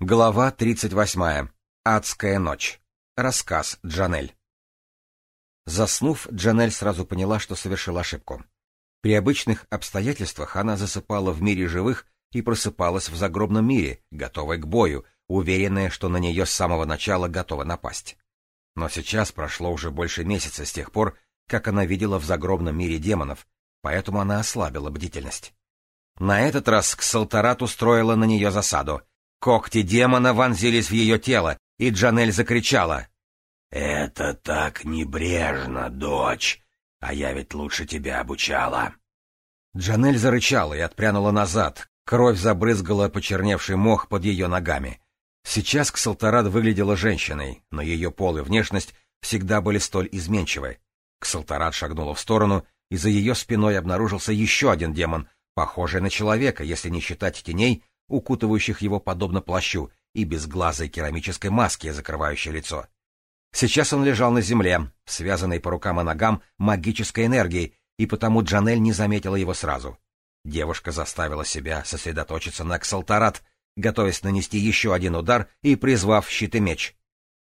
Глава 38. Адская ночь. Рассказ Джанель. Заснув, Джанель сразу поняла, что совершила ошибку. При обычных обстоятельствах она засыпала в мире живых и просыпалась в загробном мире, готовая к бою, уверенная, что на нее с самого начала готова напасть. Но сейчас прошло уже больше месяца с тех пор, как она видела в загробном мире демонов, поэтому она ослабила бдительность. На этот раз Ксалтарат устроила на нее засаду — Когти демона вонзились в ее тело, и Джанель закричала. «Это так небрежно, дочь! А я ведь лучше тебя обучала!» Джанель зарычала и отпрянула назад. Кровь забрызгала почерневший мох под ее ногами. Сейчас Ксалтарат выглядела женщиной, но ее пол и внешность всегда были столь изменчивы. Ксалтарат шагнула в сторону, и за ее спиной обнаружился еще один демон, похожий на человека, если не считать теней, укутывающих его подобно плащу, и безглазой керамической маске, закрывающей лицо. Сейчас он лежал на земле, связанной по рукам и ногам магической энергией, и потому Джанель не заметила его сразу. Девушка заставила себя сосредоточиться на Ксалтарат, готовясь нанести еще один удар и призвав щит и меч.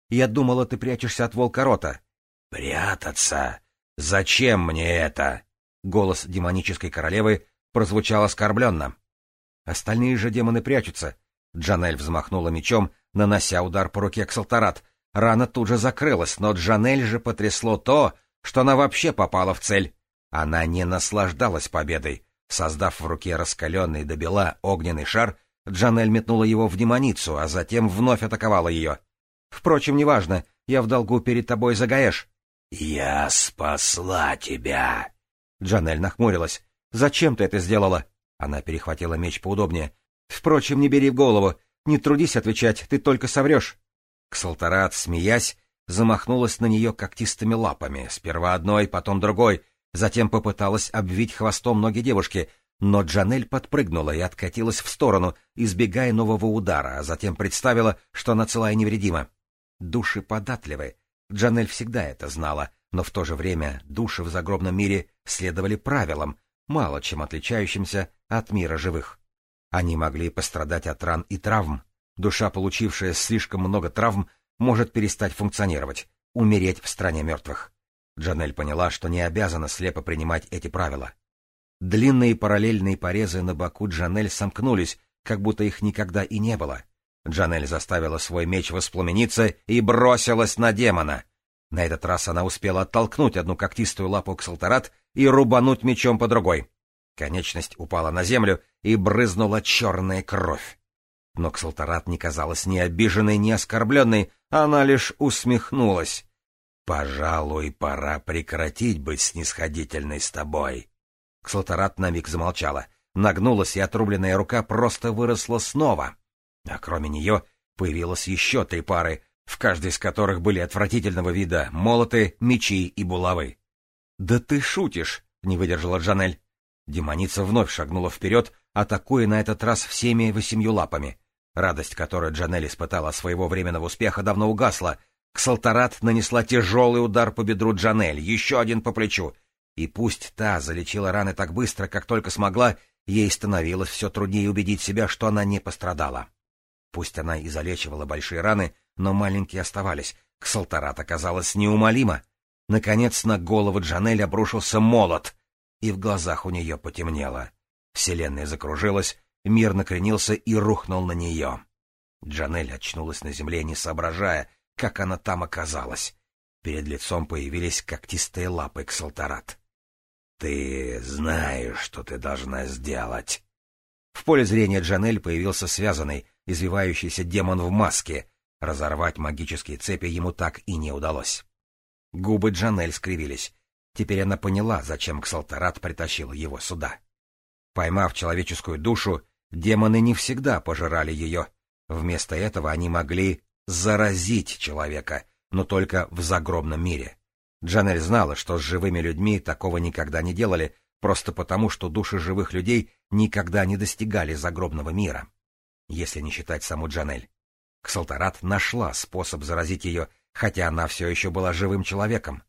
«Я думала, ты прячешься от Волкорота? «Прятаться? Зачем мне это?» Голос демонической королевы прозвучал оскорбленно. Остальные же демоны прячутся. Джанель взмахнула мечом, нанося удар по руке Ксалтарат. Рана тут же закрылась, но Джанель же потрясло то, что она вообще попала в цель. Она не наслаждалась победой. Создав в руке раскаленный до бела огненный шар, Джанель метнула его в демоницу, а затем вновь атаковала ее. «Впрочем, неважно, я в долгу перед тобой за Гаэш». «Я спасла тебя!» Джанель нахмурилась. «Зачем ты это сделала?» Она перехватила меч поудобнее. «Впрочем, не бери в голову. Не трудись отвечать, ты только соврешь». Ксалтарат, смеясь, замахнулась на нее когтистыми лапами, сперва одной, потом другой, затем попыталась обвить хвостом ноги девушки, но Джанель подпрыгнула и откатилась в сторону, избегая нового удара, а затем представила, что она цела и невредима. Души податливы. Джанель всегда это знала, но в то же время души в загробном мире следовали правилам, мало чем отличающимся от мира живых. Они могли пострадать от ран и травм. Душа, получившая слишком много травм, может перестать функционировать, умереть в стране мертвых. Джанель поняла, что не обязана слепо принимать эти правила. Длинные параллельные порезы на боку Джанель сомкнулись, как будто их никогда и не было. Джанель заставила свой меч воспламениться и бросилась на демона. На этот раз она успела оттолкнуть одну когтистую лапу к Салтарат и рубануть мечом по другой. Конечность упала на землю, и брызнула черная кровь. Но Ксалтарат не казалась ни обиженной, ни оскорбленной, она лишь усмехнулась. «Пожалуй, пора прекратить быть снисходительной с тобой». Ксалтарат на миг замолчала, нагнулась, и отрубленная рука просто выросла снова. А кроме нее появилось еще три пары, в каждой из которых были отвратительного вида молоты, мечи и булавы. «Да ты шутишь!» — не выдержала Джанель. Демоница вновь шагнула вперед, атакуя на этот раз всеми восемью лапами. Радость, которую Джанель испытала своего временного успеха, давно угасла. Ксалтарат нанесла тяжелый удар по бедру Джанель, еще один по плечу. И пусть та залечила раны так быстро, как только смогла, ей становилось все труднее убедить себя, что она не пострадала. Пусть она и залечивала большие раны, но маленькие оставались. Ксалтарат оказалась неумолима. Наконец на голову Джанель обрушился молот, и в глазах у нее потемнело. Вселенная закружилась, мир накренился и рухнул на нее. Джанель очнулась на земле, не соображая, как она там оказалась. Перед лицом появились когтистые лапы Ксалтарат. «Ты знаешь, что ты должна сделать!» В поле зрения Джанель появился связанный, извивающийся демон в маске. Разорвать магические цепи ему так и не удалось. Губы Джанель скривились. Теперь она поняла, зачем Ксалтарат притащил его сюда. Поймав человеческую душу, демоны не всегда пожирали ее. Вместо этого они могли заразить человека, но только в загробном мире. Джанель знала, что с живыми людьми такого никогда не делали, просто потому, что души живых людей никогда не достигали загробного мира. Если не считать саму Джанель. Ксалтарат нашла способ заразить ее хотя она все еще была живым человеком.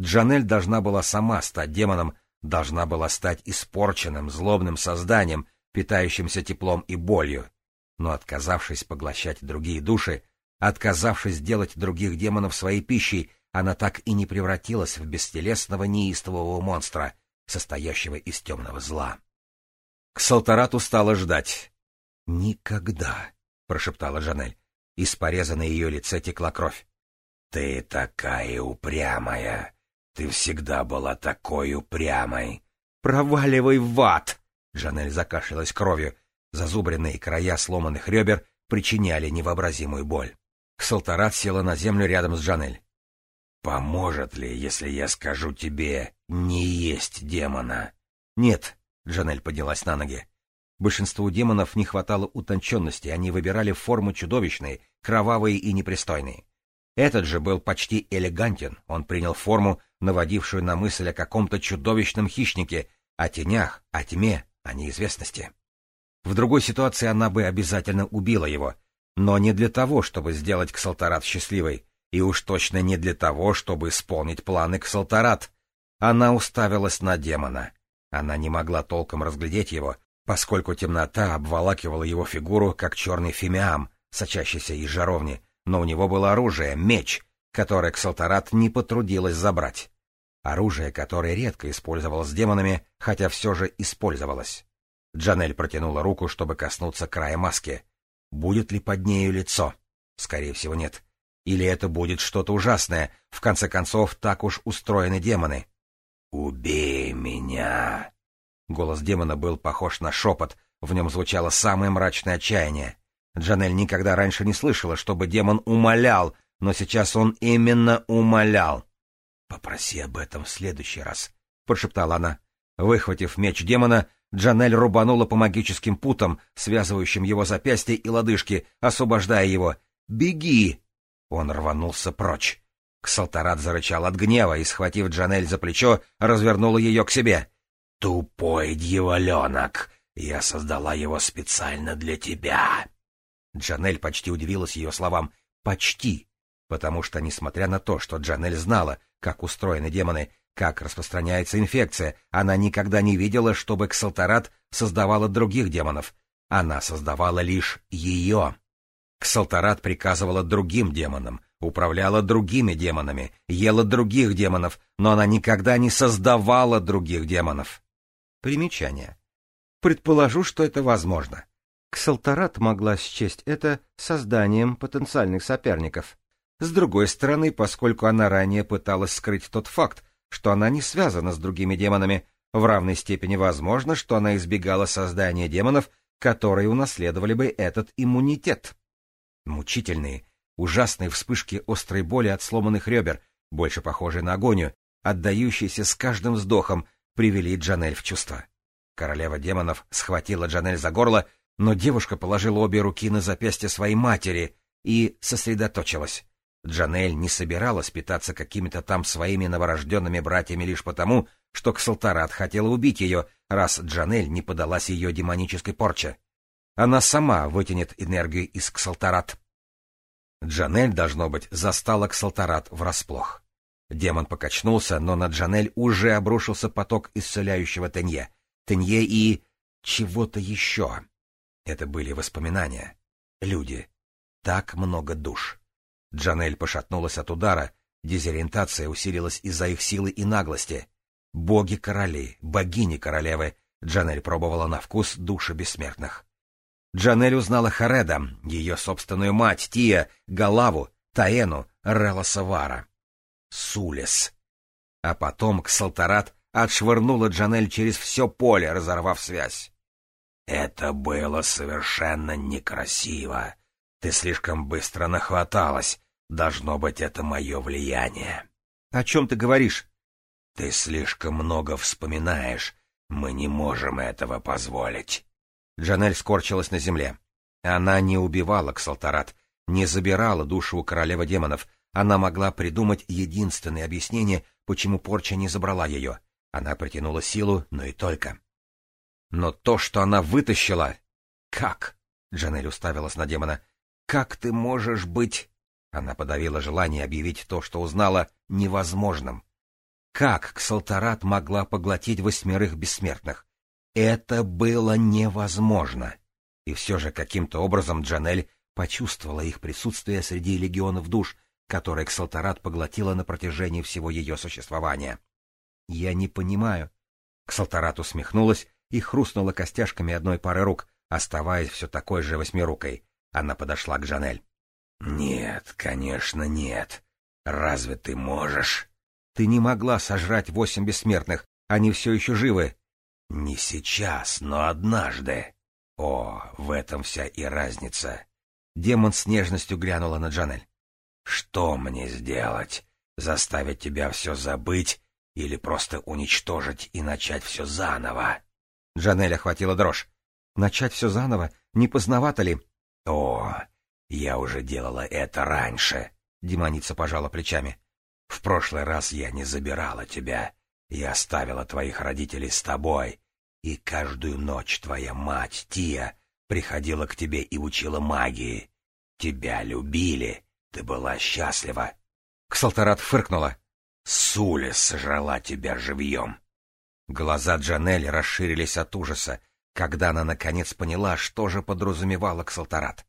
Джанель должна была сама стать демоном, должна была стать испорченным, злобным созданием, питающимся теплом и болью. Но отказавшись поглощать другие души, отказавшись делать других демонов своей пищей, она так и не превратилась в бестелесного неистового монстра, состоящего из темного зла. К Салтарату стала ждать. «Никогда», — прошептала Жанель. Из пореза ее лице текла кровь. «Ты такая упрямая! Ты всегда была такой упрямой! Проваливай в ад!» Жанель закашлялась кровью. Зазубренные края сломанных ребер причиняли невообразимую боль. Ксалтарат села на землю рядом с Жанель. «Поможет ли, если я скажу тебе, не есть демона?» «Нет», — Жанель поднялась на ноги. Большинству демонов не хватало утонченности, они выбирали формы чудовищные, кровавые и непристойные. Этот же был почти элегантен, он принял форму, наводившую на мысль о каком-то чудовищном хищнике, о тенях, о тьме, о неизвестности. В другой ситуации она бы обязательно убила его, но не для того, чтобы сделать Ксалтарат счастливой, и уж точно не для того, чтобы исполнить планы Ксалтарат. Она уставилась на демона. Она не могла толком разглядеть его, поскольку темнота обволакивала его фигуру, как черный фимиам, сочащийся из жаровни, но у него было оружие, меч, который Ксалтарат не потрудилась забрать. Оружие, которое редко использовалось демонами, хотя все же использовалось. Джанель протянула руку, чтобы коснуться края маски. Будет ли под нею лицо? Скорее всего, нет. Или это будет что-то ужасное, в конце концов, так уж устроены демоны. «Убей меня!» Голос демона был похож на шепот, в нем звучало самое мрачное отчаяние. Джанель никогда раньше не слышала, чтобы демон умолял, но сейчас он именно умолял. «Попроси об этом в следующий раз», — прошептала она. Выхватив меч демона, Джанель рубанула по магическим путам, связывающим его запястья и лодыжки, освобождая его. «Беги!» Он рванулся прочь. Ксалтарат зарычал от гнева и, схватив Джанель за плечо, развернула ее к себе. «Тупой дьяволенок! Я создала его специально для тебя!» Джанель почти удивилась ее словам «почти», потому что, несмотря на то, что Джанель знала, как устроены демоны, как распространяется инфекция, она никогда не видела, чтобы Ксалтарат создавала других демонов. Она создавала лишь ее. Ксалтарат приказывала другим демонам, управляла другими демонами, ела других демонов, но она никогда не создавала других демонов. Примечание. Предположу, что это возможно. Ксалтарат могла счесть это созданием потенциальных соперников. С другой стороны, поскольку она ранее пыталась скрыть тот факт, что она не связана с другими демонами, в равной степени возможно, что она избегала создания демонов, которые унаследовали бы этот иммунитет. Мучительные, ужасные вспышки острой боли от сломанных ребер, больше похожие на агонию, отдающиеся с каждым вздохом, привели Джанель в чувство. Королева демонов схватила Джанель за горло но девушка положила обе руки на запястье своей матери и сосредоточилась. Джанель не собиралась питаться какими-то там своими новорожденными братьями лишь потому, что Ксалтарат хотела убить ее, раз Джанель не подалась ее демонической порче. Она сама вытянет энергию из Ксалтарат. Джанель, должно быть, застала Ксалтарат врасплох. Демон покачнулся, но на Джанель уже обрушился поток исцеляющего Тенье. Тенье и... чего-то еще. Это были воспоминания. Люди. Так много душ. Джанель пошатнулась от удара, дезориентация усилилась из-за их силы и наглости. Боги-короли, богини-королевы, Джанель пробовала на вкус души бессмертных. Джанель узнала Хареда, ее собственную мать, Тия, Галаву, Таэну, Рела Сулис, А потом Ксалтарат отшвырнула Джанель через все поле, разорвав связь. Это было совершенно некрасиво. Ты слишком быстро нахваталась. Должно быть, это мое влияние. — О чем ты говоришь? — Ты слишком много вспоминаешь. Мы не можем этого позволить. Джанель скорчилась на земле. Она не убивала Ксалтарат, не забирала душу у королевы демонов. Она могла придумать единственное объяснение, почему порча не забрала ее. Она притянула силу, но и только. Но то, что она вытащила... Как? Джанель уставилась на демона. Как ты можешь быть... Она подавила желание объявить то, что узнала, невозможным. Как Ксалтарат могла поглотить восьмерых бессмертных? Это было невозможно. И все же каким-то образом Джанель почувствовала их присутствие среди легионов душ, которые Ксалтарат поглотила на протяжении всего ее существования. — Я не понимаю. Ксалтарат усмехнулась и хрустнула костяшками одной пары рук, оставаясь все такой же восьмирукой. Она подошла к Жанель. «Нет, конечно, нет. Разве ты можешь?» «Ты не могла сожрать восемь бессмертных. Они все еще живы». «Не сейчас, но однажды». «О, в этом вся и разница». Демон с нежностью глянула на Джанель. «Что мне сделать? Заставить тебя все забыть или просто уничтожить и начать все заново?» Джанель охватила дрожь. «Начать все заново? Не поздновато ли?» «О, я уже делала это раньше», — демоница пожала плечами. «В прошлый раз я не забирала тебя. Я оставила твоих родителей с тобой. И каждую ночь твоя мать, Тия, приходила к тебе и учила магии. Тебя любили. Ты была счастлива». Ксалтарат фыркнула. «Суля сожрала тебя живьем. Глаза Джанель расширились от ужаса, когда она наконец поняла, что же подразумевала Ксалтарат.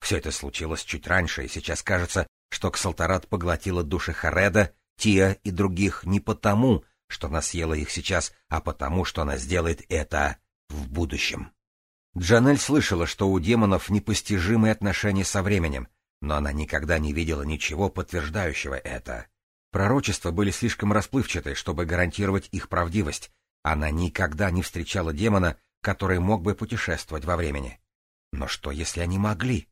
Все это случилось чуть раньше, и сейчас кажется, что Ксалтарат поглотила души Хареда, Тия и других не потому, что она съела их сейчас, а потому, что она сделает это в будущем. Джанель слышала, что у демонов непостижимые отношения со временем, но она никогда не видела ничего подтверждающего это. Пророчества были слишком расплывчаты, чтобы гарантировать их правдивость, она никогда не встречала демона, который мог бы путешествовать во времени. Но что, если они могли?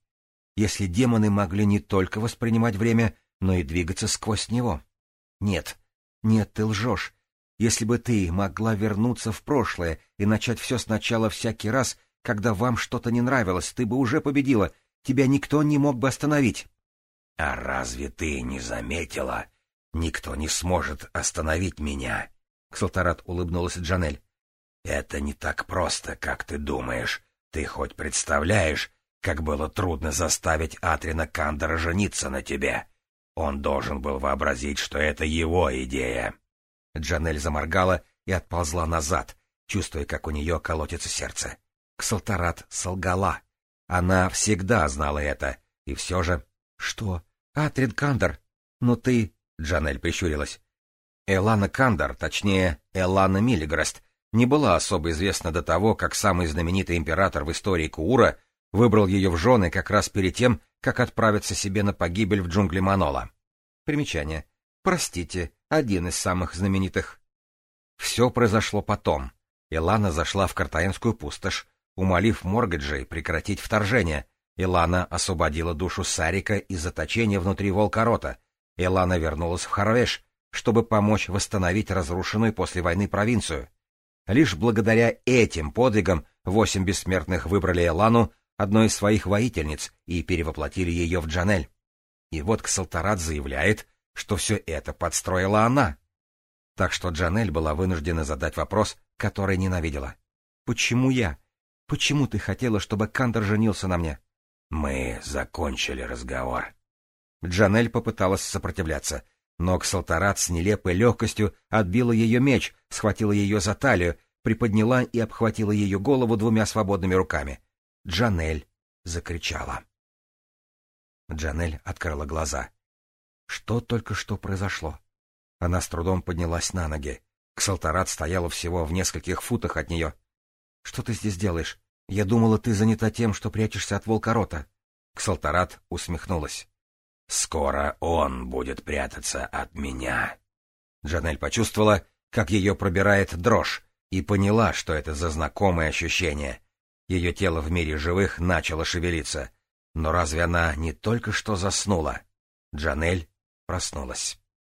Если демоны могли не только воспринимать время, но и двигаться сквозь него? Нет, нет, ты лжешь. Если бы ты могла вернуться в прошлое и начать все сначала всякий раз, когда вам что-то не нравилось, ты бы уже победила, тебя никто не мог бы остановить. — А разве ты не заметила? Никто не сможет остановить меня. Ксалтарат улыбнулась Джанель. «Это не так просто, как ты думаешь. Ты хоть представляешь, как было трудно заставить Атрина Кандора жениться на тебе? Он должен был вообразить, что это его идея». Джанель заморгала и отползла назад, чувствуя, как у нее колотится сердце. Ксалтарат солгала. Она всегда знала это, и все же... — Что? Атрин Кандор? Ну ты... — Джанель прищурилась. Элана Кандар, точнее, Элана Миллигрест, не была особо известна до того, как самый знаменитый император в истории Куура выбрал ее в жены как раз перед тем, как отправиться себе на погибель в джунгли Манола. Примечание. Простите, один из самых знаменитых. Все произошло потом. Элана зашла в Картаенскую пустошь, умолив Моргаджей прекратить вторжение. Элана освободила душу Сарика из заточения внутри Волкорота. Элана вернулась в Харвеш, чтобы помочь восстановить разрушенную после войны провинцию. Лишь благодаря этим подвигам восемь бессмертных выбрали Элану, одной из своих воительниц, и перевоплотили ее в Джанель. И вот Ксалтарат заявляет, что все это подстроила она. Так что Джанель была вынуждена задать вопрос, который ненавидела. «Почему я? Почему ты хотела, чтобы Кандор женился на мне?» «Мы закончили разговор». Джанель попыталась сопротивляться — но Ксалтарат с нелепой легкостью отбила ее меч, схватила ее за талию, приподняла и обхватила ее голову двумя свободными руками. Джанель закричала. Джанель открыла глаза. Что только что произошло? Она с трудом поднялась на ноги. Ксалтарат стояла всего в нескольких футах от нее. — Что ты здесь делаешь? Я думала, ты занята тем, что прячешься от волкорота. Ксалтарат усмехнулась. Скоро он будет прятаться от меня. Джанель почувствовала, как ее пробирает дрожь, и поняла, что это за знакомое ощущение. Ее тело в мире живых начало шевелиться. Но разве она не только что заснула? Джанель проснулась.